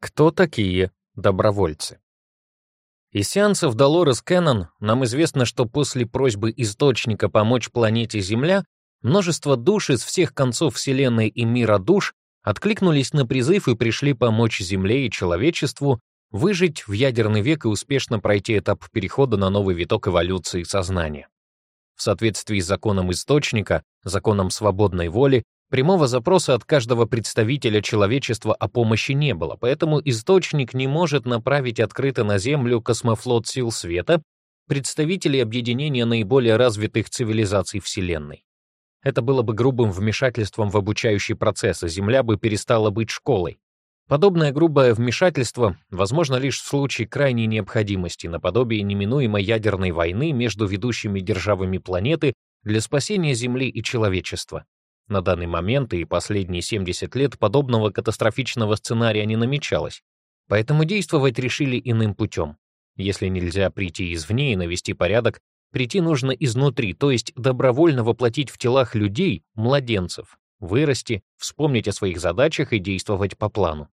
Кто такие добровольцы? Из сеансов Долорес Кеннон нам известно, что после просьбы Источника помочь планете Земля множество душ из всех концов Вселенной и мира душ откликнулись на призыв и пришли помочь Земле и человечеству выжить в ядерный век и успешно пройти этап перехода на новый виток эволюции сознания. В соответствии с законом Источника, законом свободной воли, Прямого запроса от каждого представителя человечества о помощи не было, поэтому источник не может направить открыто на Землю космофлот сил света, представителей объединения наиболее развитых цивилизаций Вселенной. Это было бы грубым вмешательством в обучающий процесс, а Земля бы перестала быть школой. Подобное грубое вмешательство возможно лишь в случае крайней необходимости, наподобие неминуемой ядерной войны между ведущими державами планеты для спасения Земли и человечества. На данный момент и последние 70 лет подобного катастрофичного сценария не намечалось, поэтому действовать решили иным путем. Если нельзя прийти извне и навести порядок, прийти нужно изнутри, то есть добровольно воплотить в телах людей, младенцев, вырасти, вспомнить о своих задачах и действовать по плану.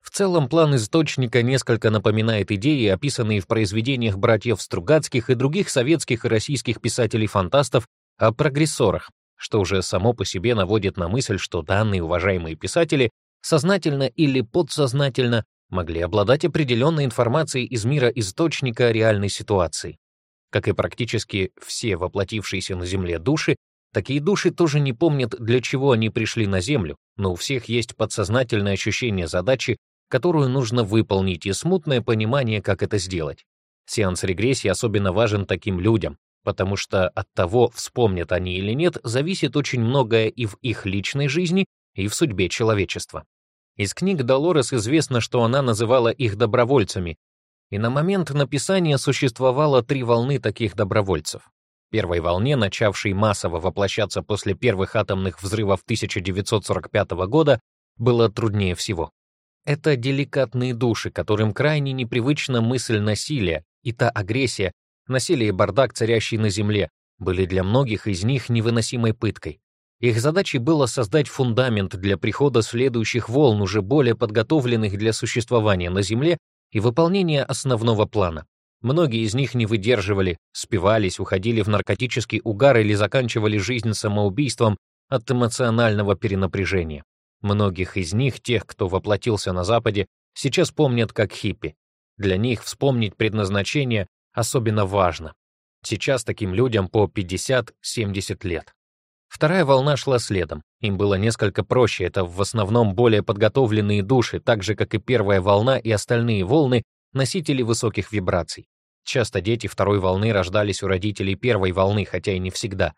В целом, план источника несколько напоминает идеи, описанные в произведениях братьев Стругацких и других советских и российских писателей-фантастов о прогрессорах, что уже само по себе наводит на мысль, что данные уважаемые писатели сознательно или подсознательно могли обладать определенной информацией из мира источника реальной ситуации. Как и практически все воплотившиеся на Земле души, такие души тоже не помнят, для чего они пришли на Землю, но у всех есть подсознательное ощущение задачи, которую нужно выполнить, и смутное понимание, как это сделать. Сеанс регрессии особенно важен таким людям, потому что от того, вспомнят они или нет, зависит очень многое и в их личной жизни, и в судьбе человечества. Из книг Долорес известно, что она называла их добровольцами, и на момент написания существовало три волны таких добровольцев. Первой волне, начавшей массово воплощаться после первых атомных взрывов 1945 года, было труднее всего. Это деликатные души, которым крайне непривычна мысль насилия и та агрессия, насилие и бардак, царящий на земле, были для многих из них невыносимой пыткой. Их задачей было создать фундамент для прихода следующих волн, уже более подготовленных для существования на Земле и выполнения основного плана. Многие из них не выдерживали, спивались, уходили в наркотический угар или заканчивали жизнь самоубийством от эмоционального перенапряжения. Многих из них, тех, кто воплотился на Западе, сейчас помнят как хиппи. Для них вспомнить предназначение особенно важно. Сейчас таким людям по 50-70 лет. Вторая волна шла следом. Им было несколько проще, это в основном более подготовленные души, так же, как и первая волна и остальные волны, носители высоких вибраций. Часто дети второй волны рождались у родителей первой волны, хотя и не всегда.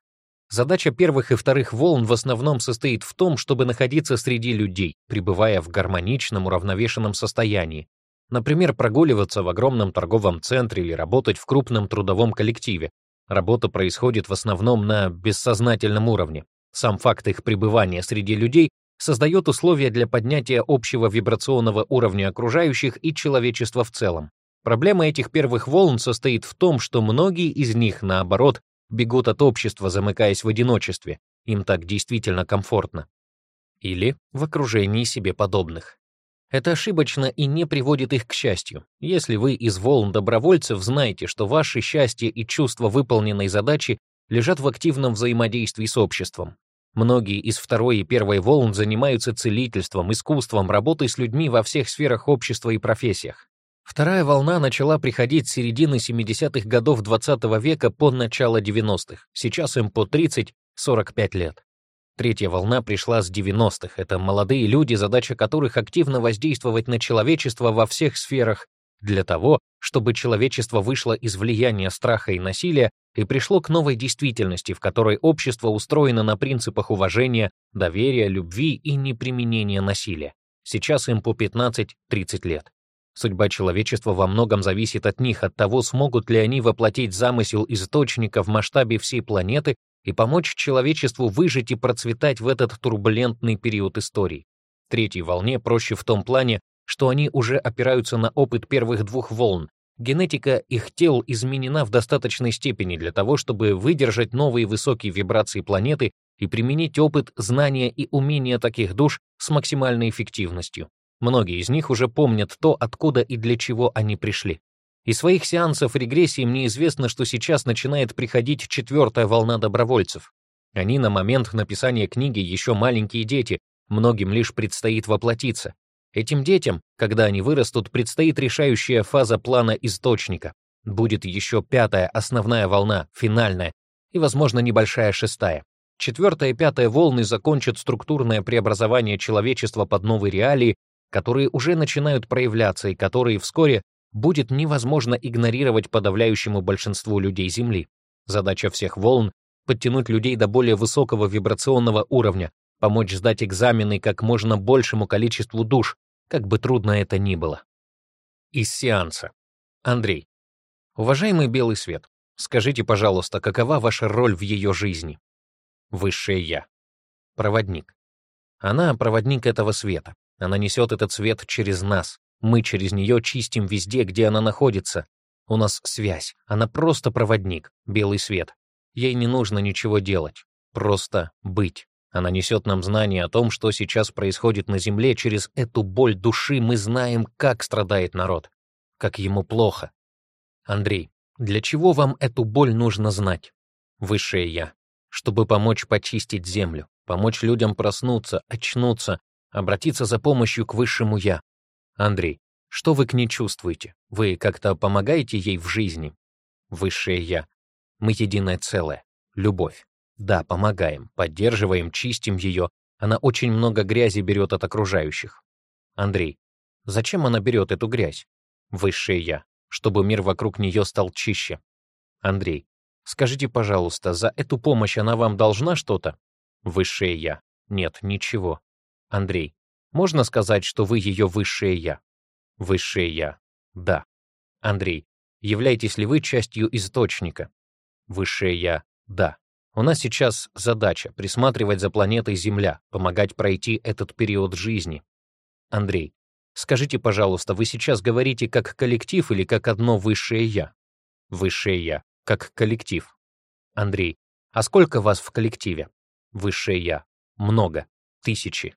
Задача первых и вторых волн в основном состоит в том, чтобы находиться среди людей, пребывая в гармоничном, уравновешенном состоянии, Например, прогуливаться в огромном торговом центре или работать в крупном трудовом коллективе. Работа происходит в основном на бессознательном уровне. Сам факт их пребывания среди людей создает условия для поднятия общего вибрационного уровня окружающих и человечества в целом. Проблема этих первых волн состоит в том, что многие из них, наоборот, бегут от общества, замыкаясь в одиночестве. Им так действительно комфортно. Или в окружении себе подобных. Это ошибочно и не приводит их к счастью. Если вы из волн добровольцев знаете, что ваше счастье и чувство выполненной задачи лежат в активном взаимодействии с обществом. Многие из второй и первой волн занимаются целительством, искусством, работой с людьми во всех сферах общества и профессиях. Вторая волна начала приходить с середины 70-х годов 20 -го века по начало 90-х. Сейчас им по 30-45 лет. Третья волна пришла с 90-х. Это молодые люди, задача которых активно воздействовать на человечество во всех сферах, для того, чтобы человечество вышло из влияния страха и насилия и пришло к новой действительности, в которой общество устроено на принципах уважения, доверия, любви и неприменения насилия. Сейчас им по 15-30 лет. Судьба человечества во многом зависит от них, от того, смогут ли они воплотить замысел источника в масштабе всей планеты и помочь человечеству выжить и процветать в этот турбулентный период истории. Третьей волне проще в том плане, что они уже опираются на опыт первых двух волн. Генетика их тел изменена в достаточной степени для того, чтобы выдержать новые высокие вибрации планеты и применить опыт, знания и умения таких душ с максимальной эффективностью. Многие из них уже помнят то, откуда и для чего они пришли. Из своих сеансов регрессии мне известно, что сейчас начинает приходить четвертая волна добровольцев. Они на момент написания книги еще маленькие дети, многим лишь предстоит воплотиться. Этим детям, когда они вырастут, предстоит решающая фаза плана источника. Будет еще пятая основная волна, финальная, и, возможно, небольшая шестая. Четвертая и пятая волны закончат структурное преобразование человечества под новые реалии, которые уже начинают проявляться и которые вскоре будет невозможно игнорировать подавляющему большинству людей Земли. Задача всех волн — подтянуть людей до более высокого вибрационного уровня, помочь сдать экзамены как можно большему количеству душ, как бы трудно это ни было. Из сеанса. Андрей. Уважаемый Белый Свет, скажите, пожалуйста, какова ваша роль в ее жизни? Высшее Я. Проводник. Она — проводник этого света. Она несет этот свет через нас. Мы через нее чистим везде, где она находится. У нас связь, она просто проводник, белый свет. Ей не нужно ничего делать, просто быть. Она несет нам знания о том, что сейчас происходит на Земле. Через эту боль души мы знаем, как страдает народ, как ему плохо. Андрей, для чего вам эту боль нужно знать? Высшее Я. Чтобы помочь почистить Землю, помочь людям проснуться, очнуться, обратиться за помощью к Высшему Я, Андрей, что вы к ней чувствуете? Вы как-то помогаете ей в жизни? Высшее Я. Мы единое целое. Любовь. Да, помогаем, поддерживаем, чистим ее. Она очень много грязи берет от окружающих. Андрей. Зачем она берет эту грязь? Высшее Я. Чтобы мир вокруг нее стал чище. Андрей. Скажите, пожалуйста, за эту помощь она вам должна что-то? Высшее Я. Нет, ничего. Андрей. Можно сказать, что вы ее высшее «я». Высшее «я». Да. Андрей, являетесь ли вы частью источника? Высшее «я». Да. У нас сейчас задача присматривать за планетой Земля, помогать пройти этот период жизни. Андрей, скажите, пожалуйста, вы сейчас говорите как коллектив или как одно высшее «я»? Высшее «я», как коллектив. Андрей, а сколько вас в коллективе? Высшее «я». Много. Тысячи.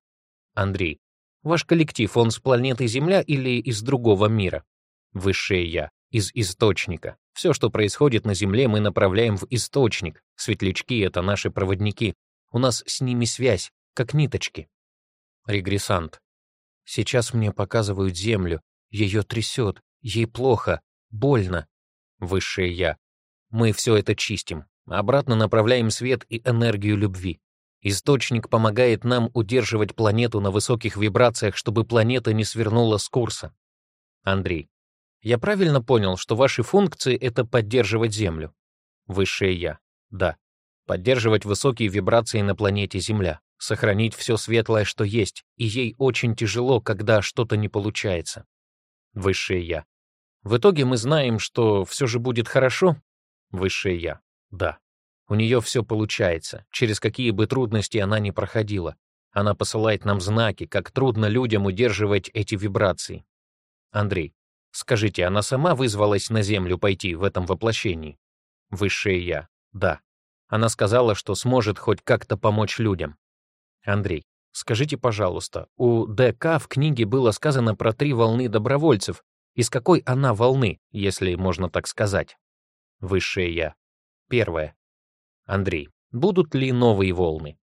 Андрей, Ваш коллектив, он с планеты Земля или из другого мира? Высшее Я, из источника. Все, что происходит на Земле, мы направляем в источник. Светлячки — это наши проводники. У нас с ними связь, как ниточки. Регрессант. Сейчас мне показывают Землю. Ее трясет, ей плохо, больно. Высшее Я. Мы все это чистим. Обратно направляем свет и энергию любви. Источник помогает нам удерживать планету на высоких вибрациях, чтобы планета не свернула с курса. Андрей, я правильно понял, что ваши функции — это поддерживать Землю? Высшее Я. Да. Поддерживать высокие вибрации на планете Земля. Сохранить все светлое, что есть, и ей очень тяжело, когда что-то не получается. Высшее Я. В итоге мы знаем, что все же будет хорошо? Высшее Я. Да. У нее все получается. Через какие бы трудности она ни проходила, она посылает нам знаки, как трудно людям удерживать эти вибрации. Андрей, скажите, она сама вызвалась на Землю пойти в этом воплощении? Высшее Я. Да. Она сказала, что сможет хоть как-то помочь людям. Андрей, скажите, пожалуйста, у ДК в книге было сказано про три волны добровольцев. Из какой она волны, если можно так сказать? Высшее Я. Первое. Андрей. Будут ли новые волны?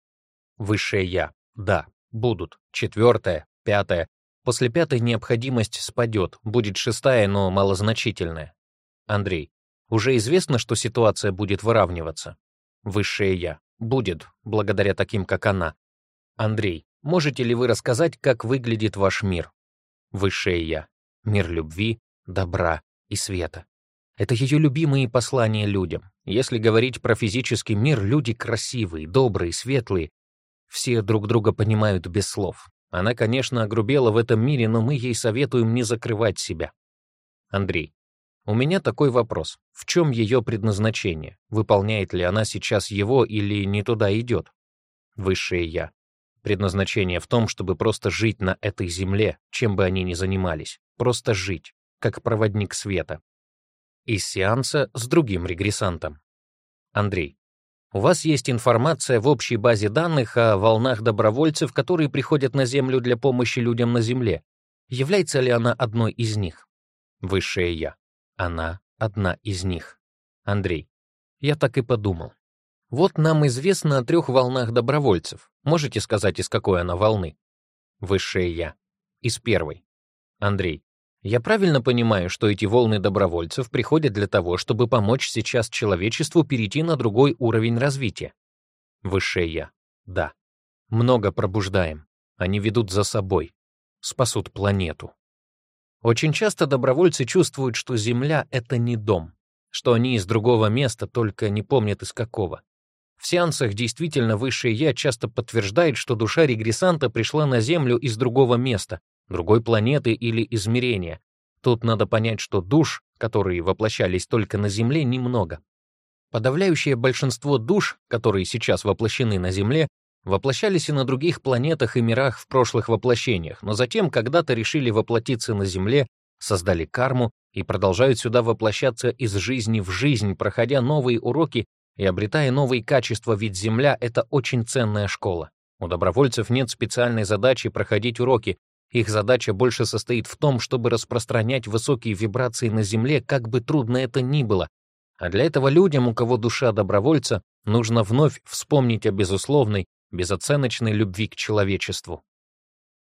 Высшее Я. Да, будут. Четвертая, пятая. После пятой необходимость спадет, будет шестая, но малозначительная. Андрей. Уже известно, что ситуация будет выравниваться. Высшее Я. Будет, благодаря таким, как она. Андрей. Можете ли вы рассказать, как выглядит ваш мир? Высшее Я. Мир любви, добра и света. Это ее любимые послания людям. Если говорить про физический мир, люди красивые, добрые, светлые. Все друг друга понимают без слов. Она, конечно, огрубела в этом мире, но мы ей советуем не закрывать себя. Андрей, у меня такой вопрос. В чем ее предназначение? Выполняет ли она сейчас его или не туда идет? Высшее Я. Предназначение в том, чтобы просто жить на этой земле, чем бы они ни занимались. Просто жить, как проводник света и сеанса с другим регрессантом. Андрей, у вас есть информация в общей базе данных о волнах добровольцев, которые приходят на Землю для помощи людям на Земле. Является ли она одной из них? Высшее Я. Она одна из них. Андрей, я так и подумал. Вот нам известно о трех волнах добровольцев. Можете сказать, из какой она волны? Высшее Я. Из первой. Андрей. Я правильно понимаю, что эти волны добровольцев приходят для того, чтобы помочь сейчас человечеству перейти на другой уровень развития? Высшее Я. Да. Много пробуждаем. Они ведут за собой. Спасут планету. Очень часто добровольцы чувствуют, что Земля — это не дом, что они из другого места, только не помнят из какого. В сеансах действительно Высшее Я часто подтверждает, что душа регрессанта пришла на Землю из другого места, другой планеты или измерения. Тут надо понять, что душ, которые воплощались только на Земле, немного. Подавляющее большинство душ, которые сейчас воплощены на Земле, воплощались и на других планетах и мирах в прошлых воплощениях, но затем когда-то решили воплотиться на Земле, создали карму и продолжают сюда воплощаться из жизни в жизнь, проходя новые уроки и обретая новые качества, ведь Земля — это очень ценная школа. У добровольцев нет специальной задачи проходить уроки, их задача больше состоит в том, чтобы распространять высокие вибрации на Земле, как бы трудно это ни было. А для этого людям, у кого душа добровольца, нужно вновь вспомнить о безусловной, безоценочной любви к человечеству.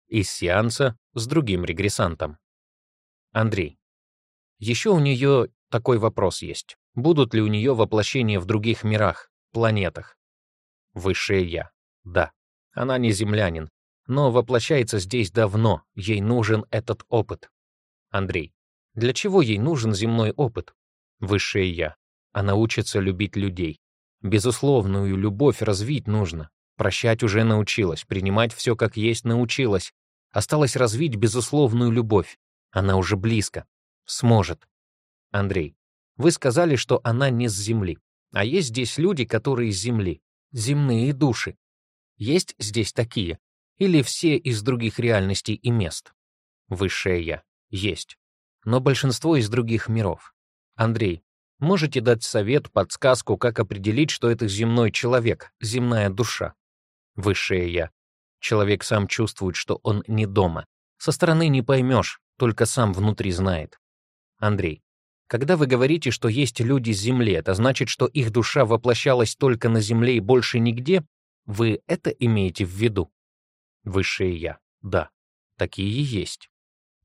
Из сеанса с другим регрессантом. Андрей. Еще у нее такой вопрос есть. Будут ли у нее воплощения в других мирах, планетах? Высшее Я. Да. Она не землянин, но воплощается здесь давно, ей нужен этот опыт. Андрей. Для чего ей нужен земной опыт? Высшее Я. Она учится любить людей. Безусловную любовь развить нужно. Прощать уже научилась, принимать все как есть научилась. Осталось развить безусловную любовь. Она уже близко. Сможет. Андрей. Вы сказали, что она не с Земли. А есть здесь люди, которые с Земли. Земные души. Есть здесь такие или все из других реальностей и мест. Высшее «Я» есть, но большинство из других миров. Андрей, можете дать совет, подсказку, как определить, что это земной человек, земная душа? Высшее «Я». Человек сам чувствует, что он не дома. Со стороны не поймешь, только сам внутри знает. Андрей, когда вы говорите, что есть люди с Земли, это значит, что их душа воплощалась только на Земле и больше нигде? Вы это имеете в виду? Высшее Я. Да, такие есть.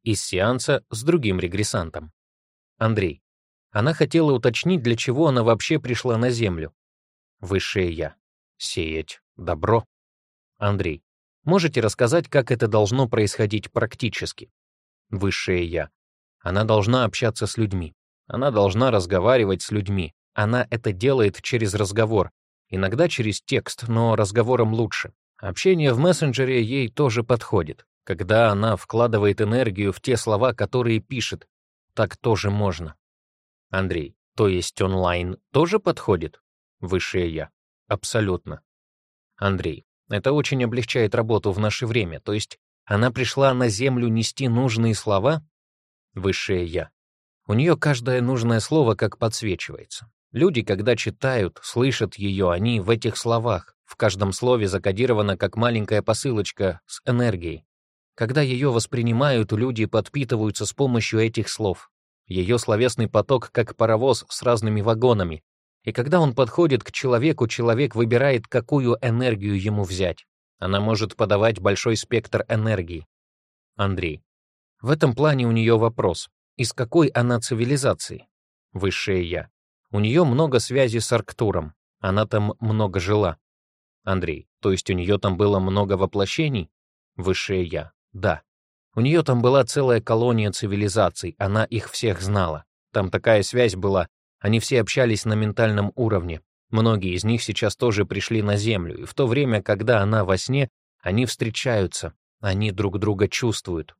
Из сеанса с другим регрессантом. Андрей. Она хотела уточнить, для чего она вообще пришла на Землю. Высшее Я. Сеять добро. Андрей. Можете рассказать, как это должно происходить практически? Высшее Я. Она должна общаться с людьми. Она должна разговаривать с людьми. Она это делает через разговор. Иногда через текст, но разговором лучше. Общение в мессенджере ей тоже подходит. Когда она вкладывает энергию в те слова, которые пишет, так тоже можно. Андрей, то есть онлайн тоже подходит? Высшее я. Абсолютно. Андрей, это очень облегчает работу в наше время, то есть она пришла на землю нести нужные слова? Высшее я. У нее каждое нужное слово как подсвечивается. Люди, когда читают, слышат ее, они в этих словах. В каждом слове закодирована как маленькая посылочка с энергией. Когда ее воспринимают, люди подпитываются с помощью этих слов. Ее словесный поток как паровоз с разными вагонами. И когда он подходит к человеку, человек выбирает, какую энергию ему взять. Она может подавать большой спектр энергии. Андрей. В этом плане у нее вопрос. Из какой она цивилизации? Высшее Я. У нее много связи с Арктуром. Она там много жила. Андрей. То есть у нее там было много воплощений? Высшее Я. Да. У нее там была целая колония цивилизаций, она их всех знала. Там такая связь была, они все общались на ментальном уровне. Многие из них сейчас тоже пришли на Землю, и в то время, когда она во сне, они встречаются, они друг друга чувствуют.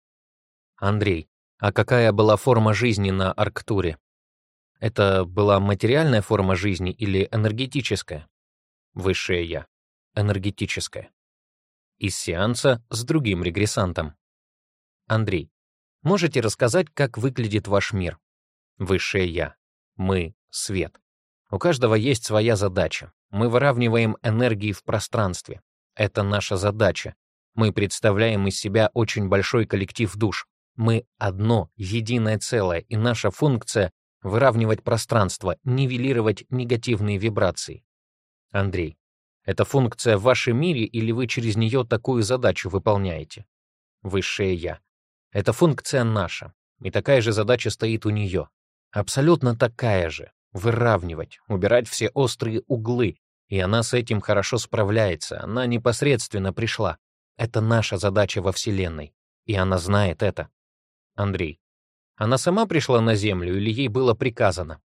Андрей, а какая была форма жизни на Арктуре? Это была материальная форма жизни или энергетическая? Высшее Я энергетическое. Из сеанса с другим регрессантом. Андрей, можете рассказать, как выглядит ваш мир? Высшее Я. Мы — свет. У каждого есть своя задача. Мы выравниваем энергии в пространстве. Это наша задача. Мы представляем из себя очень большой коллектив душ. Мы одно, единое целое, и наша функция — выравнивать пространство, нивелировать негативные вибрации. Андрей, эта функция в вашем мире или вы через нее такую задачу выполняете? Высшее Я. Эта функция наша, и такая же задача стоит у нее. Абсолютно такая же. Выравнивать, убирать все острые углы. И она с этим хорошо справляется, она непосредственно пришла. Это наша задача во Вселенной. И она знает это. Андрей. Она сама пришла на Землю или ей было приказано?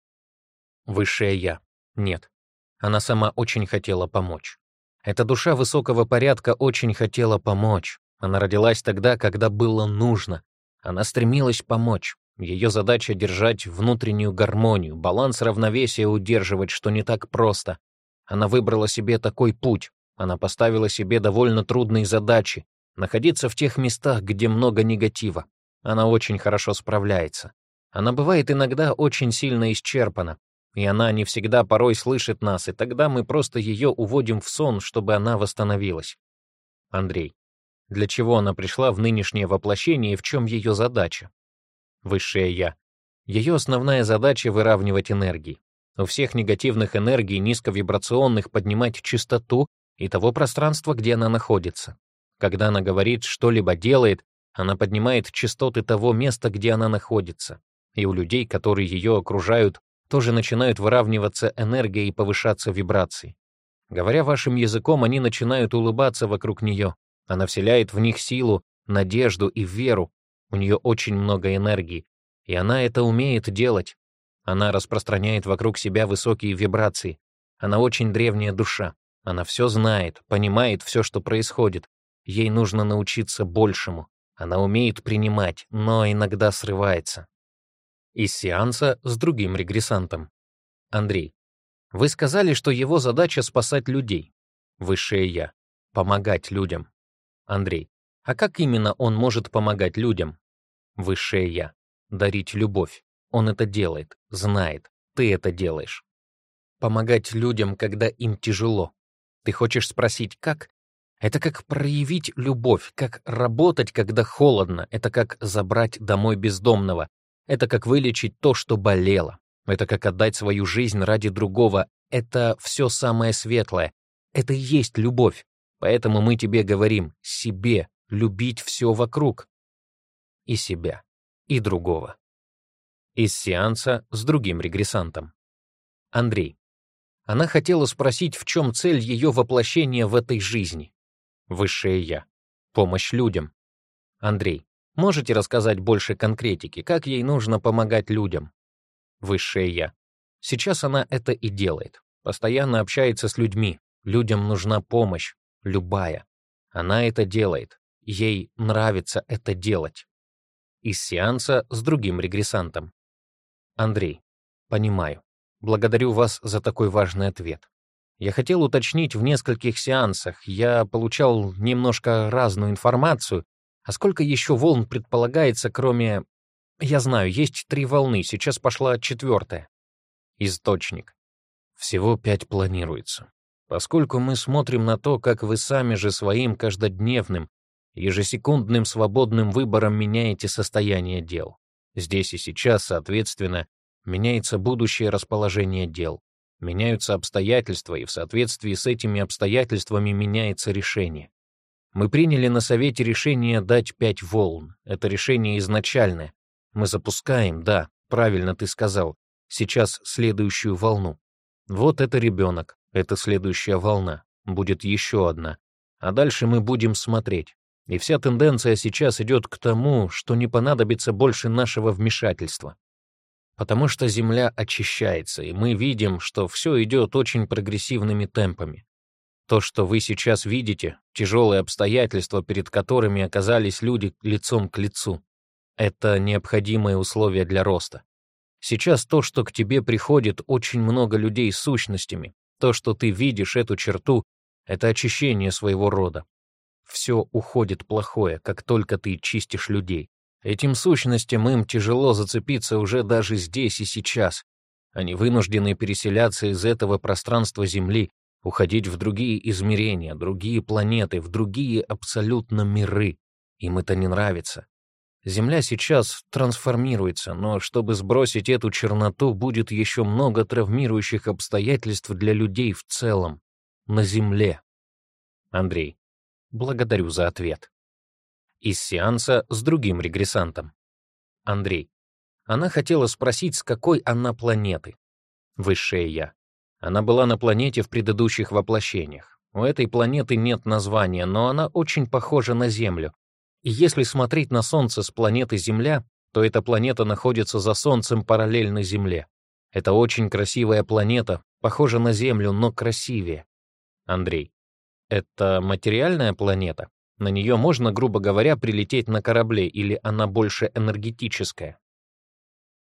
Высшее Я. Нет. Она сама очень хотела помочь. Эта душа высокого порядка очень хотела помочь. Она родилась тогда, когда было нужно. Она стремилась помочь. Ее задача — держать внутреннюю гармонию, баланс равновесия удерживать, что не так просто. Она выбрала себе такой путь. Она поставила себе довольно трудные задачи — находиться в тех местах, где много негатива. Она очень хорошо справляется. Она бывает иногда очень сильно исчерпана, и она не всегда порой слышит нас, и тогда мы просто ее уводим в сон, чтобы она восстановилась. Андрей. Для чего она пришла в нынешнее воплощение и в чем ее задача? Высшее Я. Ее основная задача — выравнивать энергии. У всех негативных энергий, низковибрационных, поднимать частоту и того пространства, где она находится. Когда она говорит, что-либо делает, она поднимает частоты того места, где она находится. И у людей, которые ее окружают, тоже начинают выравниваться энергией и повышаться вибрации. Говоря вашим языком, они начинают улыбаться вокруг нее. Она вселяет в них силу, надежду и веру. У нее очень много энергии, и она это умеет делать. Она распространяет вокруг себя высокие вибрации. Она очень древняя душа. Она все знает, понимает все, что происходит. Ей нужно научиться большему. Она умеет принимать, но иногда срывается из сеанса с другим регрессантом. Андрей, вы сказали, что его задача спасать людей. Высшее Я. Помогать людям. Андрей, а как именно он может помогать людям? Высшее Я. Дарить любовь. Он это делает, знает. Ты это делаешь. Помогать людям, когда им тяжело. Ты хочешь спросить, как? Это как проявить любовь, как работать, когда холодно, это как забрать домой бездомного, это как вылечить то, что болело. Это как отдать свою жизнь ради другого. Это все самое светлое. Это и есть любовь. Поэтому мы тебе говорим себе любить все вокруг. И себя, и другого. Из сеанса с другим регрессантом. Андрей. Она хотела спросить, в чем цель ее воплощения в этой жизни. Высшее Я. Помощь людям. Андрей. Можете рассказать больше конкретики, как ей нужно помогать людям? Высшее Я. Сейчас она это и делает. Постоянно общается с людьми. Людям нужна помощь. Любая. Она это делает. Ей нравится это делать. Из сеанса с другим регрессантом. Андрей. Понимаю. Благодарю вас за такой важный ответ. Я хотел уточнить в нескольких сеансах. Я получал немножко разную информацию, а сколько еще волн предполагается, кроме... Я знаю, есть три волны, сейчас пошла четвертая. Источник. Всего пять планируется. Поскольку мы смотрим на то, как вы сами же своим каждодневным, ежесекундным свободным выбором меняете состояние дел. Здесь и сейчас, соответственно, меняется будущее расположение дел, меняются обстоятельства, и в соответствии с этими обстоятельствами меняется решение. Мы приняли на Совете решение дать пять волн. Это решение изначальное. Мы запускаем, да, правильно ты сказал, сейчас следующую волну. Вот это ребенок, это следующая волна, будет еще одна. А дальше мы будем смотреть. И вся тенденция сейчас идет к тому, что не понадобится больше нашего вмешательства. Потому что Земля очищается, и мы видим, что все идет очень прогрессивными темпами. То, что вы сейчас видите, тяжелые обстоятельства, перед которыми оказались люди лицом к лицу, это необходимые условия для роста. Сейчас то, что к тебе приходит очень много людей с сущностями, то, что ты видишь эту черту, это очищение своего рода. Все уходит плохое, как только ты чистишь людей. Этим сущностям им тяжело зацепиться уже даже здесь и сейчас. Они вынуждены переселяться из этого пространства Земли, уходить в другие измерения, другие планеты, в другие абсолютно миры. Им это не нравится. Земля сейчас трансформируется, но чтобы сбросить эту черноту, будет еще много травмирующих обстоятельств для людей в целом. На Земле. Андрей, благодарю за ответ. Из сеанса с другим регрессантом. Андрей. Она хотела спросить, с какой она планеты. Высшее я. Она была на планете в предыдущих воплощениях. У этой планеты нет названия, но она очень похожа на Землю. И если смотреть на Солнце с планеты Земля, то эта планета находится за Солнцем параллельно Земле. Это очень красивая планета, похожа на Землю, но красивее. Андрей. Это материальная планета? На нее можно, грубо говоря, прилететь на корабле, или она больше энергетическая?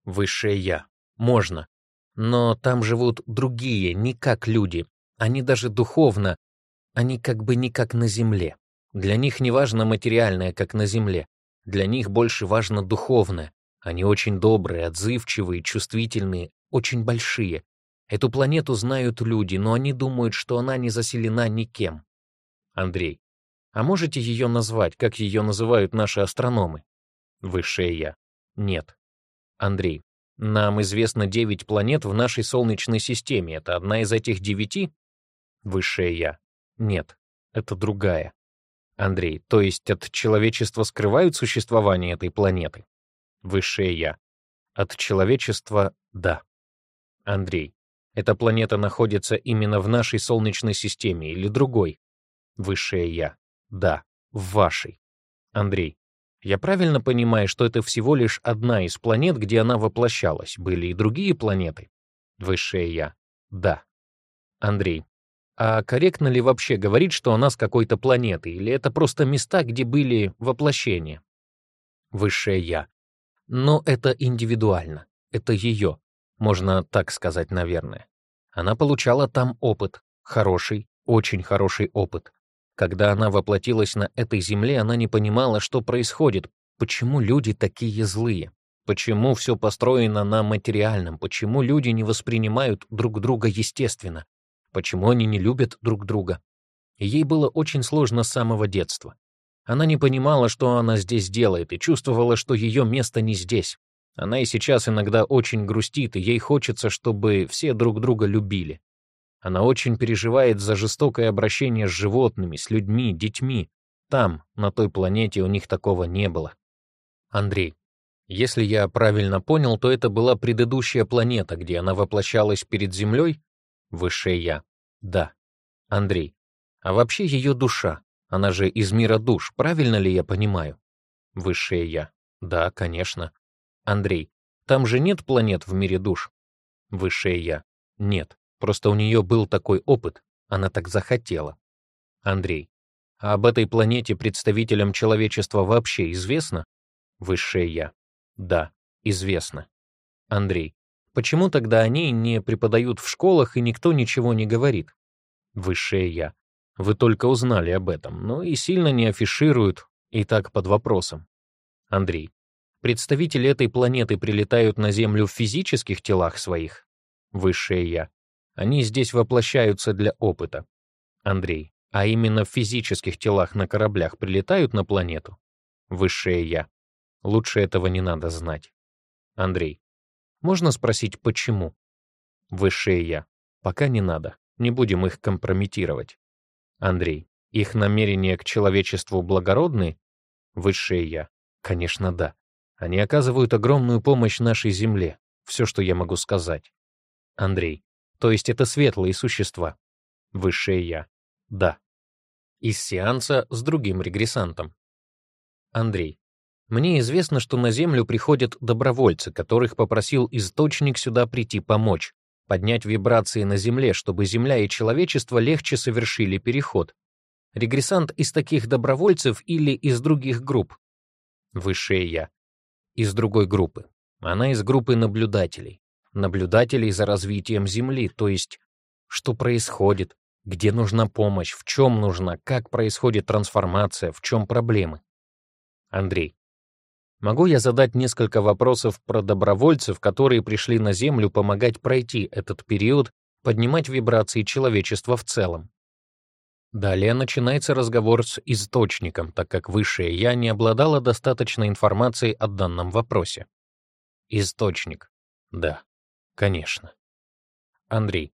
Высшее Я. Можно. Но там живут другие, не как люди. Они даже духовно, они как бы не как на земле. Для них не важно материальное, как на земле. Для них больше важно духовное. Они очень добрые, отзывчивые, чувствительные, очень большие. Эту планету знают люди, но они думают, что она не заселена никем. Андрей, а можете ее назвать, как ее называют наши астрономы? Высшее я. Нет. Андрей, нам известно девять планет в нашей Солнечной системе. Это одна из этих девяти? Высшее Я. Нет, это другая. Андрей, то есть от человечества скрывают существование этой планеты? Высшее Я. От человечества — да. Андрей, эта планета находится именно в нашей Солнечной системе или другой? Высшее Я. Да, в вашей. Андрей, я правильно понимаю, что это всего лишь одна из планет, где она воплощалась. Были и другие планеты? Высшее Я. Да. Андрей. А корректно ли вообще говорить, что она с какой-то планеты, или это просто места, где были воплощения? Высшее Я. Но это индивидуально. Это ее. Можно так сказать, наверное. Она получала там опыт. Хороший, очень хороший опыт. Когда она воплотилась на этой земле, она не понимала, что происходит, почему люди такие злые, почему все построено на материальном, почему люди не воспринимают друг друга естественно, почему они не любят друг друга. И ей было очень сложно с самого детства. Она не понимала, что она здесь делает, и чувствовала, что ее место не здесь. Она и сейчас иногда очень грустит, и ей хочется, чтобы все друг друга любили. Она очень переживает за жестокое обращение с животными, с людьми, детьми. Там, на той планете, у них такого не было. Андрей, если я правильно понял, то это была предыдущая планета, где она воплощалась перед Землей? Высшее Я. Да. Андрей, а вообще ее душа, она же из мира душ, правильно ли я понимаю? Высшее Я. Да, конечно. Андрей, там же нет планет в мире душ? Высшее Я. Нет. Просто у нее был такой опыт, она так захотела. Андрей, а об этой планете представителям человечества вообще известно? Высшее Я. Да, известно. Андрей, почему тогда они не преподают в школах и никто ничего не говорит? Высшее Я. Вы только узнали об этом, но и сильно не афишируют, и так под вопросом. Андрей, представители этой планеты прилетают на Землю в физических телах своих? Высшее Я. Они здесь воплощаются для опыта. Андрей, а именно в физических телах на кораблях прилетают на планету? Высшее Я. Лучше этого не надо знать. Андрей, можно спросить, почему? Высшее Я. Пока не надо. Не будем их компрометировать. Андрей, их намерения к человечеству благородны? Высшее Я. Конечно, да. Они оказывают огромную помощь нашей Земле. Все, что я могу сказать. Андрей, то есть это светлые существа. Высшее Я. Да. Из сеанса с другим регрессантом. Андрей. Мне известно, что на Землю приходят добровольцы, которых попросил источник сюда прийти помочь, поднять вибрации на Земле, чтобы Земля и человечество легче совершили переход. Регрессант из таких добровольцев или из других групп? Высшее Я. Из другой группы. Она из группы наблюдателей наблюдателей за развитием Земли, то есть что происходит, где нужна помощь, в чем нужна, как происходит трансформация, в чем проблемы. Андрей. Могу я задать несколько вопросов про добровольцев, которые пришли на Землю помогать пройти этот период, поднимать вибрации человечества в целом? Далее начинается разговор с источником, так как Высшее Я не обладало достаточной информацией о данном вопросе. Источник. Да, Конечно. Андрей,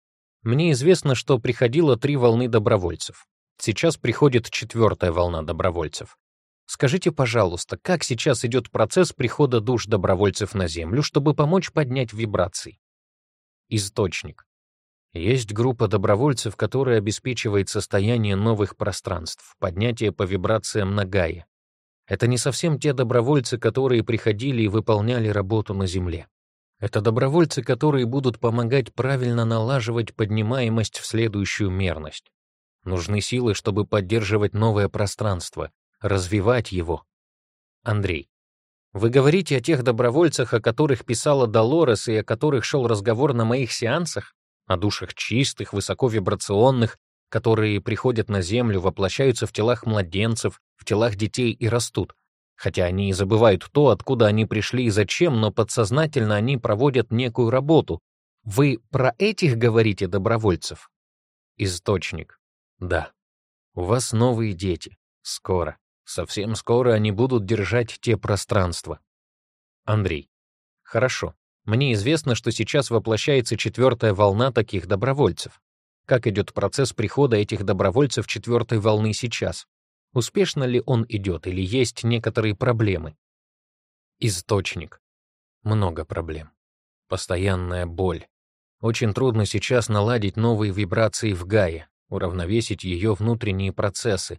мне известно, что приходило три волны добровольцев. Сейчас приходит четвертая волна добровольцев. Скажите, пожалуйста, как сейчас идет процесс прихода душ добровольцев на Землю, чтобы помочь поднять вибрации? Источник. Есть группа добровольцев, которая обеспечивает состояние новых пространств, поднятие по вибрациям на Гае. Это не совсем те добровольцы, которые приходили и выполняли работу на Земле. Это добровольцы, которые будут помогать правильно налаживать поднимаемость в следующую мерность. Нужны силы, чтобы поддерживать новое пространство, развивать его. Андрей. Вы говорите о тех добровольцах, о которых писала Долорес и о которых шел разговор на моих сеансах? О душах чистых, высоковибрационных, которые приходят на Землю, воплощаются в телах младенцев, в телах детей и растут. Хотя они и забывают то, откуда они пришли и зачем, но подсознательно они проводят некую работу. Вы про этих говорите, добровольцев? Источник. Да. У вас новые дети. Скоро. Совсем скоро они будут держать те пространства. Андрей. Хорошо. Мне известно, что сейчас воплощается четвертая волна таких добровольцев. Как идет процесс прихода этих добровольцев четвертой волны сейчас? успешно ли он идет или есть некоторые проблемы. Источник. Много проблем. Постоянная боль. Очень трудно сейчас наладить новые вибрации в Гае, уравновесить ее внутренние процессы.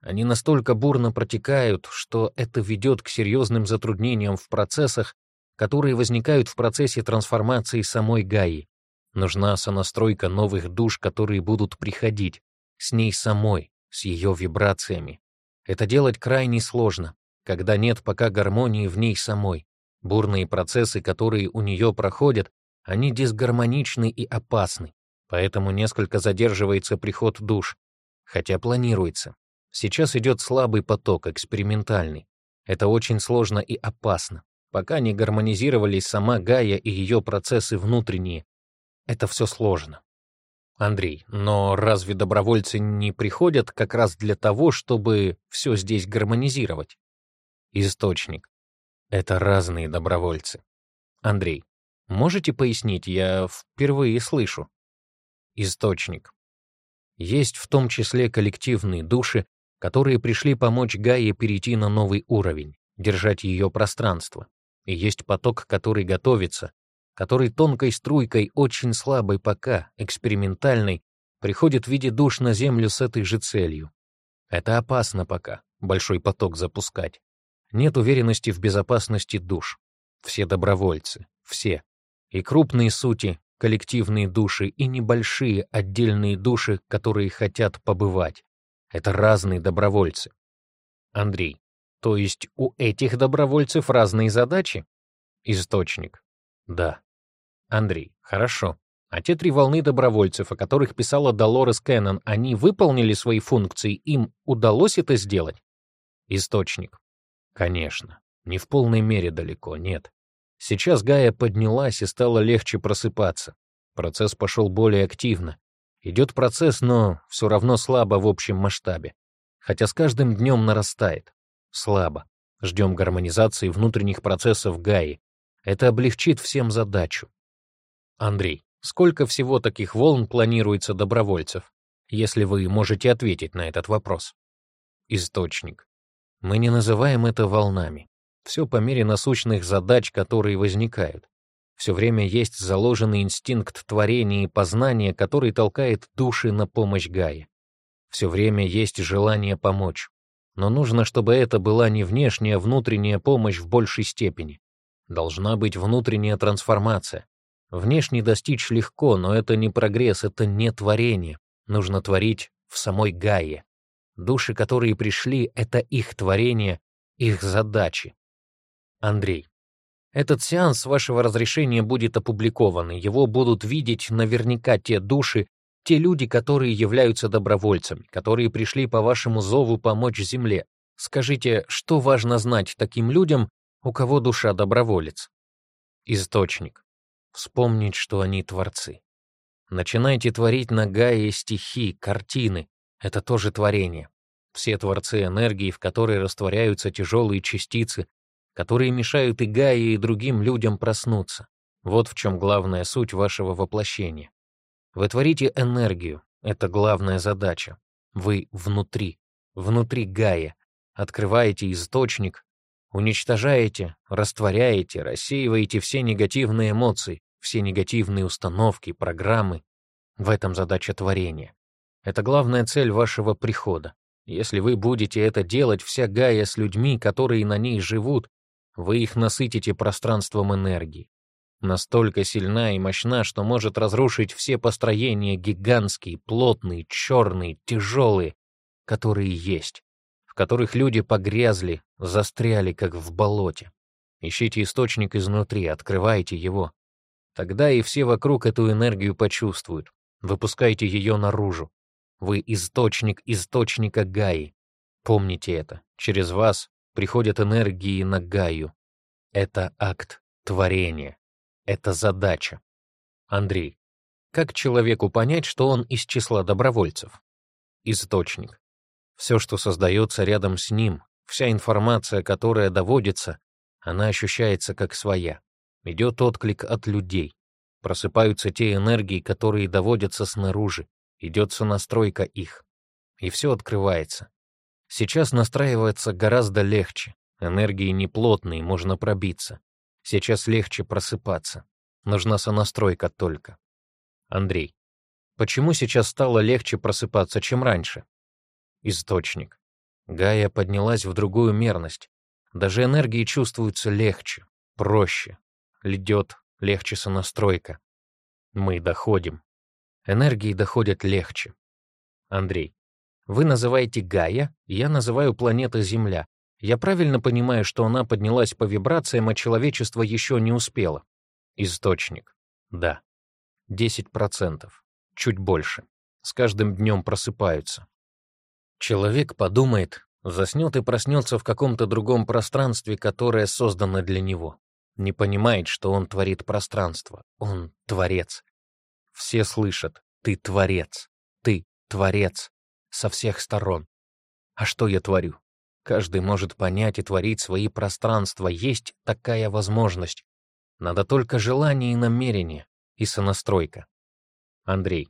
Они настолько бурно протекают, что это ведет к серьезным затруднениям в процессах, которые возникают в процессе трансформации самой Гаи. Нужна сонастройка новых душ, которые будут приходить, с ней самой, с ее вибрациями. Это делать крайне сложно, когда нет пока гармонии в ней самой. Бурные процессы, которые у нее проходят, они дисгармоничны и опасны, поэтому несколько задерживается приход душ, хотя планируется. Сейчас идет слабый поток, экспериментальный. Это очень сложно и опасно, пока не гармонизировались сама Гая и ее процессы внутренние. Это все сложно. Андрей, но разве добровольцы не приходят как раз для того, чтобы все здесь гармонизировать? Источник. Это разные добровольцы. Андрей, можете пояснить, я впервые слышу. Источник. Есть в том числе коллективные души, которые пришли помочь Гае перейти на новый уровень, держать ее пространство. И есть поток, который готовится, который тонкой струйкой, очень слабой пока, экспериментальной, приходит в виде душ на Землю с этой же целью. Это опасно пока, большой поток запускать. Нет уверенности в безопасности душ. Все добровольцы, все. И крупные сути, коллективные души, и небольшие отдельные души, которые хотят побывать. Это разные добровольцы. Андрей. То есть у этих добровольцев разные задачи? Источник. Да. Андрей, хорошо. А те три волны добровольцев, о которых писала Долорес Кеннон, они выполнили свои функции, им удалось это сделать? Источник. Конечно. Не в полной мере далеко, нет. Сейчас Гая поднялась и стало легче просыпаться. Процесс пошел более активно. Идет процесс, но все равно слабо в общем масштабе. Хотя с каждым днем нарастает. Слабо. Ждем гармонизации внутренних процессов Гаи. Это облегчит всем задачу. Андрей, сколько всего таких волн планируется добровольцев, если вы можете ответить на этот вопрос? Источник. Мы не называем это волнами. Все по мере насущных задач, которые возникают. Все время есть заложенный инстинкт творения и познания, который толкает души на помощь Гае. Все время есть желание помочь. Но нужно, чтобы это была не внешняя, а внутренняя помощь в большей степени. Должна быть внутренняя трансформация, Внешне достичь легко, но это не прогресс, это не творение. Нужно творить в самой Гае. Души, которые пришли, — это их творение, их задачи. Андрей. Этот сеанс, вашего разрешения, будет опубликован, и его будут видеть наверняка те души, те люди, которые являются добровольцами, которые пришли по вашему зову помочь Земле. Скажите, что важно знать таким людям, у кого душа доброволец? Источник вспомнить, что они творцы. Начинайте творить Нагая стихи, картины. Это тоже творение. Все творцы энергии, в которой растворяются тяжелые частицы, которые мешают и Гае, и другим людям проснуться. Вот в чем главная суть вашего воплощения. Вы творите энергию, это главная задача. Вы внутри, внутри Гая, открываете источник, уничтожаете, растворяете, рассеиваете все негативные эмоции, все негативные установки, программы в этом задача творения. Это главная цель вашего прихода. Если вы будете это делать, вся Гая с людьми, которые на ней живут, вы их насытите пространством энергии. Настолько сильна и мощна, что может разрушить все построения гигантские, плотные, черные, тяжелые, которые есть, в которых люди погрязли, застряли, как в болоте. Ищите источник изнутри, открывайте его, Тогда и все вокруг эту энергию почувствуют. Выпускайте ее наружу. Вы источник источника Гаи. Помните это. Через вас приходят энергии на Гаю. Это акт творения. Это задача. Андрей. Как человеку понять, что он из числа добровольцев? Источник. Все, что создается рядом с ним, вся информация, которая доводится, она ощущается как своя идет отклик от людей. Просыпаются те энергии, которые доводятся снаружи, идется настройка их. И все открывается. Сейчас настраивается гораздо легче. Энергии неплотные, можно пробиться. Сейчас легче просыпаться. Нужна сонастройка только. Андрей. Почему сейчас стало легче просыпаться, чем раньше? Источник. Гая поднялась в другую мерность. Даже энергии чувствуются легче, проще, льдет, легче сонастройка. Мы доходим. Энергии доходят легче. Андрей. Вы называете Гая, я называю планета Земля. Я правильно понимаю, что она поднялась по вибрациям, а человечество еще не успело? Источник. Да. 10%. Чуть больше. С каждым днем просыпаются. Человек подумает, заснет и проснется в каком-то другом пространстве, которое создано для него не понимает, что он творит пространство. Он — творец. Все слышат, ты творец, ты творец со всех сторон. А что я творю? Каждый может понять и творить свои пространства. Есть такая возможность. Надо только желание и намерение, и сонастройка. Андрей,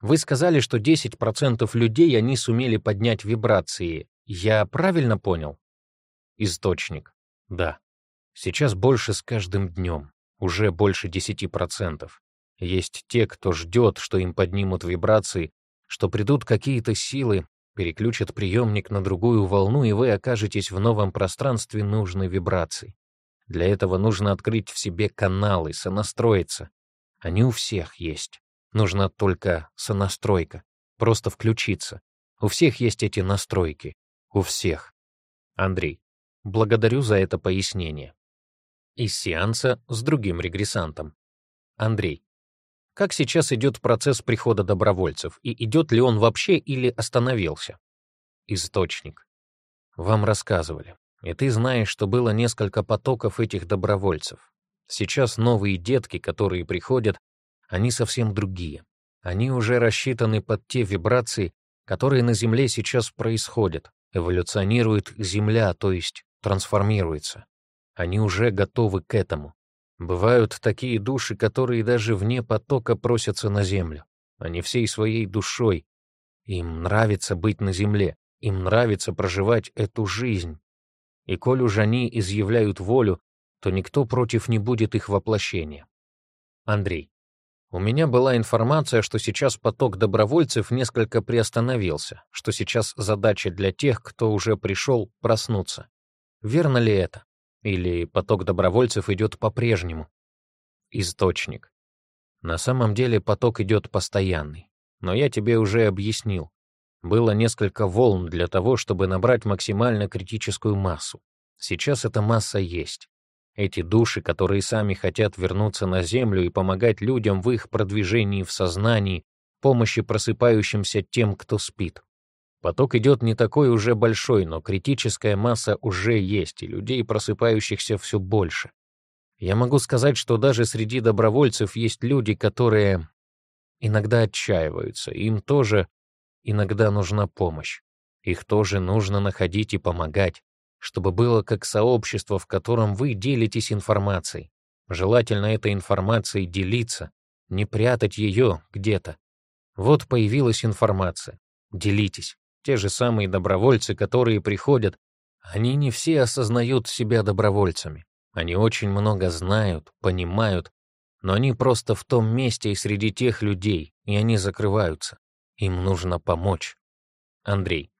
вы сказали, что 10% людей они сумели поднять вибрации. Я правильно понял? Источник. Да. Сейчас больше с каждым днем, уже больше 10%. Есть те, кто ждет, что им поднимут вибрации, что придут какие-то силы, переключат приемник на другую волну, и вы окажетесь в новом пространстве нужной вибрации. Для этого нужно открыть в себе каналы, сонастроиться. Они у всех есть. Нужна только сонастройка. Просто включиться. У всех есть эти настройки. У всех. Андрей, благодарю за это пояснение из сеанса с другим регрессантом. Андрей. Как сейчас идет процесс прихода добровольцев, и идет ли он вообще или остановился? Источник. Вам рассказывали. И ты знаешь, что было несколько потоков этих добровольцев. Сейчас новые детки, которые приходят, они совсем другие. Они уже рассчитаны под те вибрации, которые на Земле сейчас происходят. Эволюционирует Земля, то есть трансформируется. Они уже готовы к этому. Бывают такие души, которые даже вне потока просятся на землю. Они всей своей душой. Им нравится быть на земле, им нравится проживать эту жизнь. И коль уж они изъявляют волю, то никто против не будет их воплощения. Андрей. У меня была информация, что сейчас поток добровольцев несколько приостановился, что сейчас задача для тех, кто уже пришел, проснуться. Верно ли это? Или поток добровольцев идет по-прежнему? Источник. На самом деле поток идет постоянный. Но я тебе уже объяснил. Было несколько волн для того, чтобы набрать максимально критическую массу. Сейчас эта масса есть. Эти души, которые сами хотят вернуться на Землю и помогать людям в их продвижении в сознании, помощи просыпающимся тем, кто спит. Поток идет не такой уже большой, но критическая масса уже есть, и людей, просыпающихся все больше. Я могу сказать, что даже среди добровольцев есть люди, которые иногда отчаиваются, им тоже иногда нужна помощь. Их тоже нужно находить и помогать, чтобы было как сообщество, в котором вы делитесь информацией. Желательно этой информацией делиться, не прятать ее где-то. Вот появилась информация. Делитесь. Те же самые добровольцы, которые приходят, они не все осознают себя добровольцами. Они очень много знают, понимают, но они просто в том месте и среди тех людей, и они закрываются. Им нужно помочь. Андрей.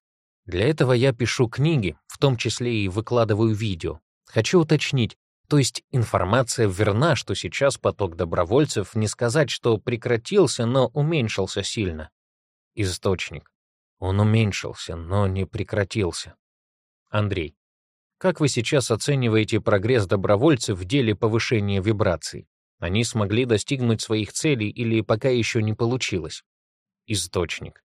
Для этого я пишу книги, в том числе и выкладываю видео. Хочу уточнить, то есть информация верна, что сейчас поток добровольцев, не сказать, что прекратился, но уменьшился сильно. Источник. Он уменьшился, но не прекратился. Андрей, как вы сейчас оцениваете прогресс добровольцев в деле повышения вибраций? Они смогли достигнуть своих целей или пока еще не получилось? Источник.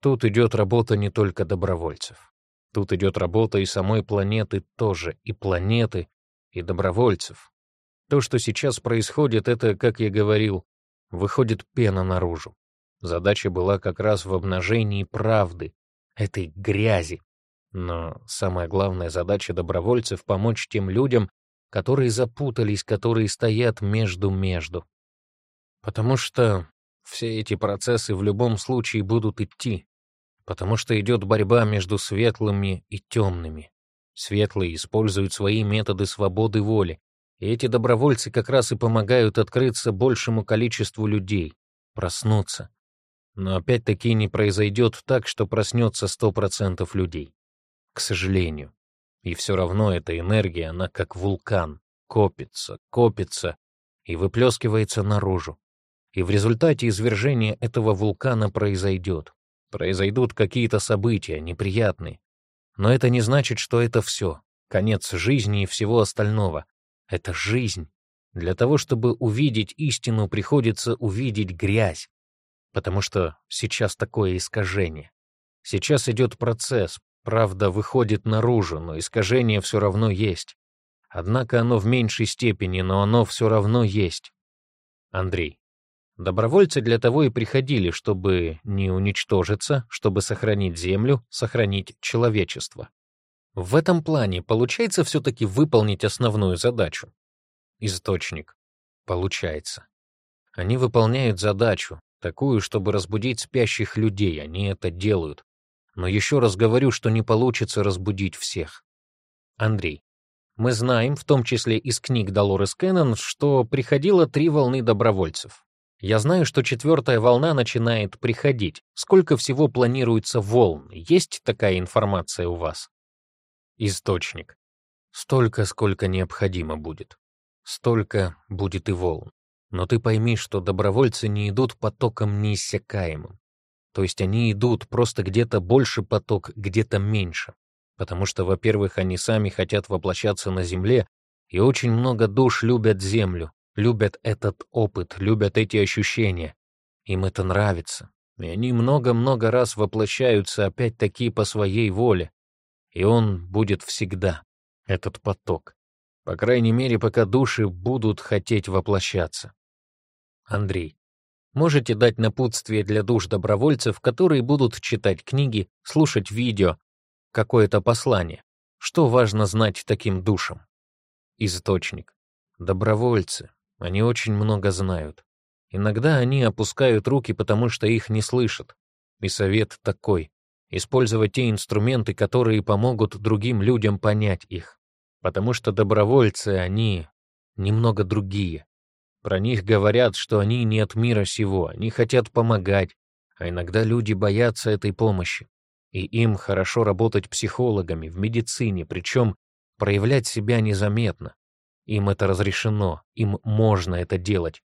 Тут идет работа не только добровольцев. Тут идет работа и самой планеты тоже, и планеты, и добровольцев. То, что сейчас происходит, это, как я говорил, выходит пена наружу. Задача была как раз в обнажении правды, этой грязи. Но самая главная задача добровольцев — помочь тем людям, которые запутались, которые стоят между-между. Потому что все эти процессы в любом случае будут идти, потому что идет борьба между светлыми и темными. Светлые используют свои методы свободы воли, и эти добровольцы как раз и помогают открыться большему количеству людей, проснуться, но опять-таки не произойдет так, что проснется сто процентов людей. К сожалению. И все равно эта энергия, она как вулкан, копится, копится и выплескивается наружу. И в результате извержения этого вулкана произойдет. Произойдут какие-то события, неприятные. Но это не значит, что это все. Конец жизни и всего остального. Это жизнь. Для того, чтобы увидеть истину, приходится увидеть грязь потому что сейчас такое искажение. Сейчас идет процесс, правда выходит наружу, но искажение все равно есть. Однако оно в меньшей степени, но оно все равно есть. Андрей. Добровольцы для того и приходили, чтобы не уничтожиться, чтобы сохранить землю, сохранить человечество. В этом плане получается все-таки выполнить основную задачу. Источник. Получается. Они выполняют задачу, Такую, чтобы разбудить спящих людей, они это делают. Но еще раз говорю, что не получится разбудить всех. Андрей. Мы знаем, в том числе из книг Долорес Кеннон, что приходило три волны добровольцев. Я знаю, что четвертая волна начинает приходить. Сколько всего планируется волн? Есть такая информация у вас? Источник. Столько, сколько необходимо будет. Столько будет и волн. Но ты пойми, что добровольцы не идут потоком неиссякаемым. То есть они идут просто где-то больше поток, где-то меньше. Потому что, во-первых, они сами хотят воплощаться на земле, и очень много душ любят землю, любят этот опыт, любят эти ощущения. Им это нравится. И они много-много раз воплощаются опять-таки по своей воле. И он будет всегда, этот поток. По крайней мере, пока души будут хотеть воплощаться. Андрей. Можете дать напутствие для душ добровольцев, которые будут читать книги, слушать видео, какое-то послание. Что важно знать таким душам? Источник. Добровольцы. Они очень много знают. Иногда они опускают руки, потому что их не слышат. И совет такой. Использовать те инструменты, которые помогут другим людям понять их. Потому что добровольцы, они немного другие. Про них говорят, что они нет мира сего, они хотят помогать, а иногда люди боятся этой помощи. И им хорошо работать психологами в медицине, причем проявлять себя незаметно. Им это разрешено, им можно это делать.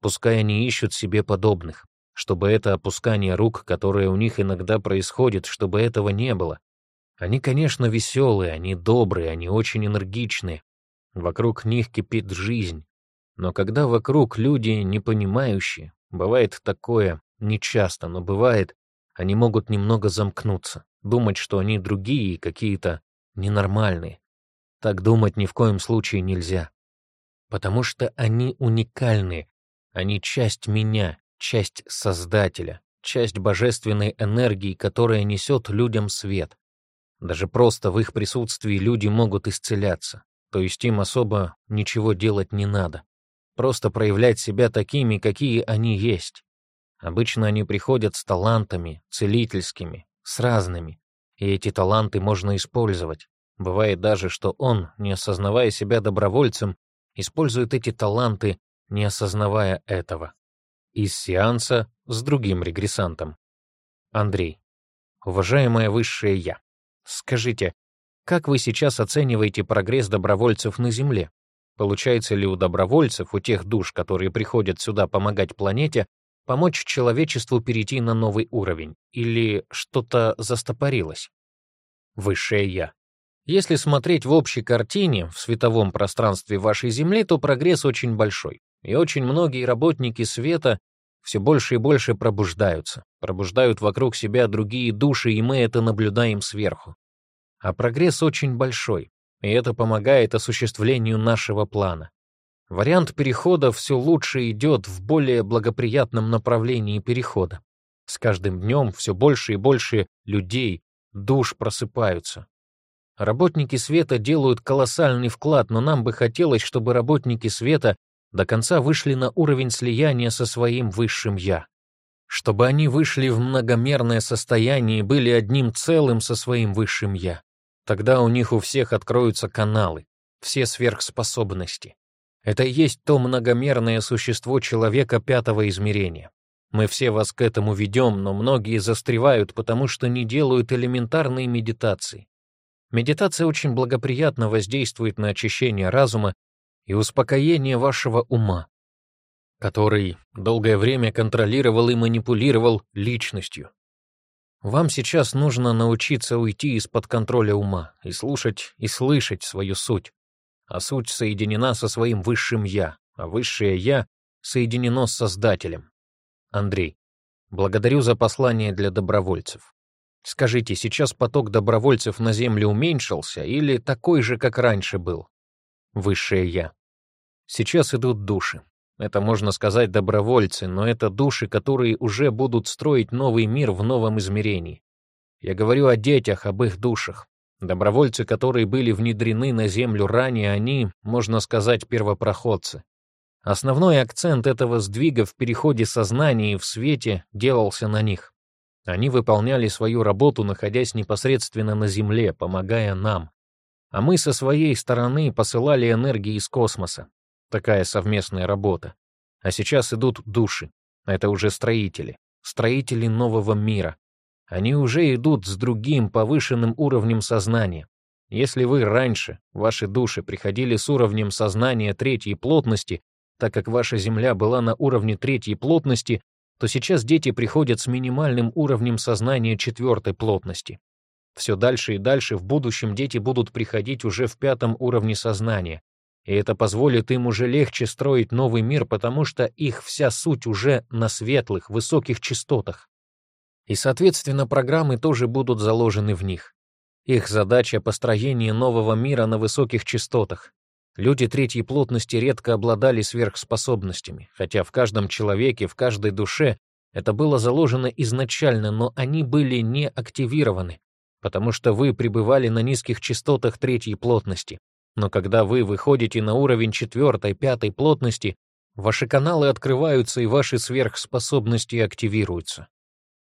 Пускай они ищут себе подобных, чтобы это опускание рук, которое у них иногда происходит, чтобы этого не было. Они, конечно, веселые, они добрые, они очень энергичные. Вокруг них кипит жизнь, но когда вокруг люди непонимающие, бывает такое нечасто, но бывает, они могут немного замкнуться, думать, что они другие и какие-то ненормальные. Так думать ни в коем случае нельзя. Потому что они уникальны, они часть меня, часть Создателя, часть божественной энергии, которая несет людям свет. Даже просто в их присутствии люди могут исцеляться, то есть им особо ничего делать не надо просто проявлять себя такими, какие они есть. Обычно они приходят с талантами, целительскими, с разными, и эти таланты можно использовать. Бывает даже, что он, не осознавая себя добровольцем, использует эти таланты, не осознавая этого. Из сеанса с другим регрессантом. Андрей. Уважаемое высшее Я, скажите, как вы сейчас оцениваете прогресс добровольцев на Земле? Получается ли у добровольцев, у тех душ, которые приходят сюда помогать планете, помочь человечеству перейти на новый уровень? Или что-то застопорилось? Высшее Я. Если смотреть в общей картине, в световом пространстве вашей Земли, то прогресс очень большой. И очень многие работники света все больше и больше пробуждаются. Пробуждают вокруг себя другие души, и мы это наблюдаем сверху. А прогресс очень большой и это помогает осуществлению нашего плана. Вариант перехода все лучше идет в более благоприятном направлении перехода. С каждым днем все больше и больше людей, душ просыпаются. Работники света делают колоссальный вклад, но нам бы хотелось, чтобы работники света до конца вышли на уровень слияния со своим высшим «я». Чтобы они вышли в многомерное состояние и были одним целым со своим высшим «я». Тогда у них у всех откроются каналы, все сверхспособности. Это и есть то многомерное существо человека пятого измерения. Мы все вас к этому ведем, но многие застревают, потому что не делают элементарной медитации. Медитация очень благоприятно воздействует на очищение разума и успокоение вашего ума, который долгое время контролировал и манипулировал личностью, вам сейчас нужно научиться уйти из-под контроля ума и слушать и слышать свою суть. А суть соединена со своим высшим «я», а высшее «я» соединено с Создателем. Андрей, благодарю за послание для добровольцев. Скажите, сейчас поток добровольцев на Землю уменьшился или такой же, как раньше был? Высшее «я». Сейчас идут души. Это, можно сказать, добровольцы, но это души, которые уже будут строить новый мир в новом измерении. Я говорю о детях, об их душах. Добровольцы, которые были внедрены на Землю ранее, они, можно сказать, первопроходцы. Основной акцент этого сдвига в переходе сознания и в свете делался на них. Они выполняли свою работу, находясь непосредственно на Земле, помогая нам. А мы со своей стороны посылали энергии из космоса. Такая совместная работа. А сейчас идут души. Это уже строители. Строители нового мира. Они уже идут с другим повышенным уровнем сознания. Если вы раньше, ваши души приходили с уровнем сознания третьей плотности, так как ваша Земля была на уровне третьей плотности, то сейчас дети приходят с минимальным уровнем сознания четвертой плотности. Все дальше и дальше в будущем дети будут приходить уже в пятом уровне сознания, и это позволит им уже легче строить новый мир, потому что их вся суть уже на светлых, высоких частотах. И, соответственно, программы тоже будут заложены в них. Их задача — построение нового мира на высоких частотах. Люди третьей плотности редко обладали сверхспособностями, хотя в каждом человеке, в каждой душе это было заложено изначально, но они были не активированы, потому что вы пребывали на низких частотах третьей плотности. Но когда вы выходите на уровень четвертой, пятой плотности, ваши каналы открываются и ваши сверхспособности активируются.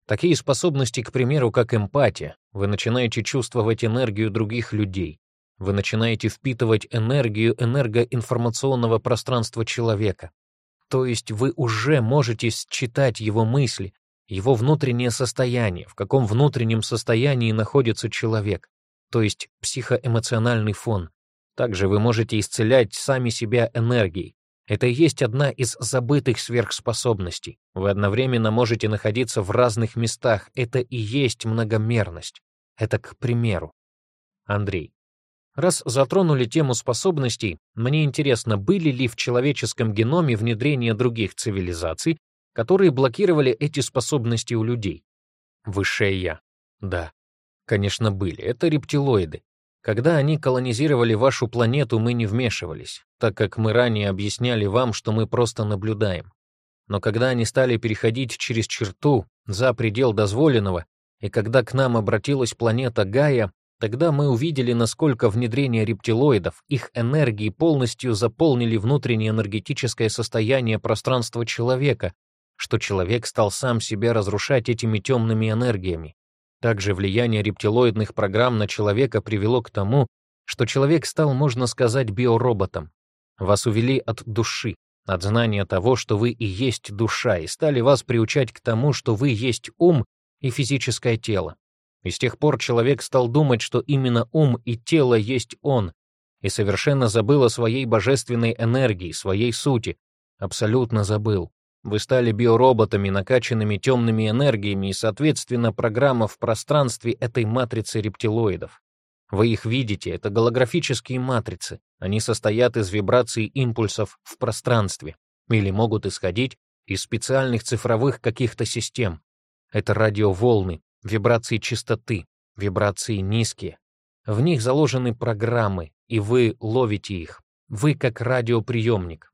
Такие способности, к примеру, как эмпатия. Вы начинаете чувствовать энергию других людей. Вы начинаете впитывать энергию энергоинформационного пространства человека. То есть вы уже можете считать его мысли, его внутреннее состояние, в каком внутреннем состоянии находится человек, то есть психоэмоциональный фон, также вы можете исцелять сами себя энергией. Это и есть одна из забытых сверхспособностей. Вы одновременно можете находиться в разных местах. Это и есть многомерность. Это к примеру. Андрей. Раз затронули тему способностей, мне интересно, были ли в человеческом геноме внедрения других цивилизаций, которые блокировали эти способности у людей? Высшее Я. Да. Конечно, были. Это рептилоиды. Когда они колонизировали вашу планету, мы не вмешивались, так как мы ранее объясняли вам, что мы просто наблюдаем. Но когда они стали переходить через черту, за предел дозволенного, и когда к нам обратилась планета Гая, тогда мы увидели, насколько внедрение рептилоидов, их энергии полностью заполнили внутреннее энергетическое состояние пространства человека, что человек стал сам себя разрушать этими темными энергиями. Также влияние рептилоидных программ на человека привело к тому, что человек стал, можно сказать, биороботом. Вас увели от души, от знания того, что вы и есть душа, и стали вас приучать к тому, что вы есть ум и физическое тело. И с тех пор человек стал думать, что именно ум и тело есть он, и совершенно забыл о своей божественной энергии, своей сути. Абсолютно забыл. Вы стали биороботами, накачанными темными энергиями, и, соответственно, программа в пространстве этой матрицы рептилоидов. Вы их видите, это голографические матрицы. Они состоят из вибраций импульсов в пространстве или могут исходить из специальных цифровых каких-то систем. Это радиоволны, вибрации частоты, вибрации низкие. В них заложены программы, и вы ловите их. Вы как радиоприемник.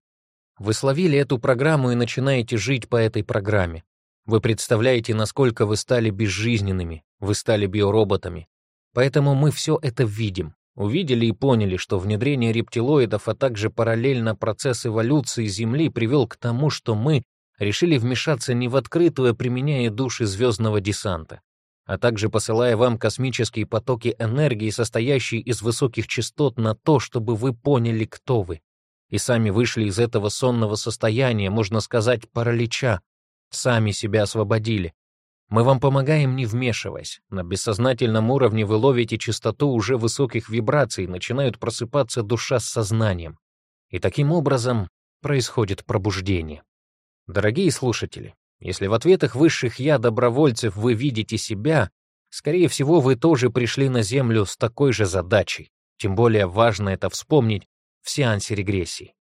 Вы словили эту программу и начинаете жить по этой программе. Вы представляете, насколько вы стали безжизненными, вы стали биороботами. Поэтому мы все это видим. Увидели и поняли, что внедрение рептилоидов, а также параллельно процесс эволюции Земли привел к тому, что мы решили вмешаться не в открытую, а применяя души звездного десанта, а также посылая вам космические потоки энергии, состоящие из высоких частот, на то, чтобы вы поняли, кто вы и сами вышли из этого сонного состояния, можно сказать, паралича, сами себя освободили. Мы вам помогаем, не вмешиваясь. На бессознательном уровне вы ловите частоту уже высоких вибраций, начинают просыпаться душа с сознанием. И таким образом происходит пробуждение. Дорогие слушатели, если в ответах высших «я» добровольцев вы видите себя, скорее всего, вы тоже пришли на Землю с такой же задачей. Тем более важно это вспомнить, в сеансе регрессии.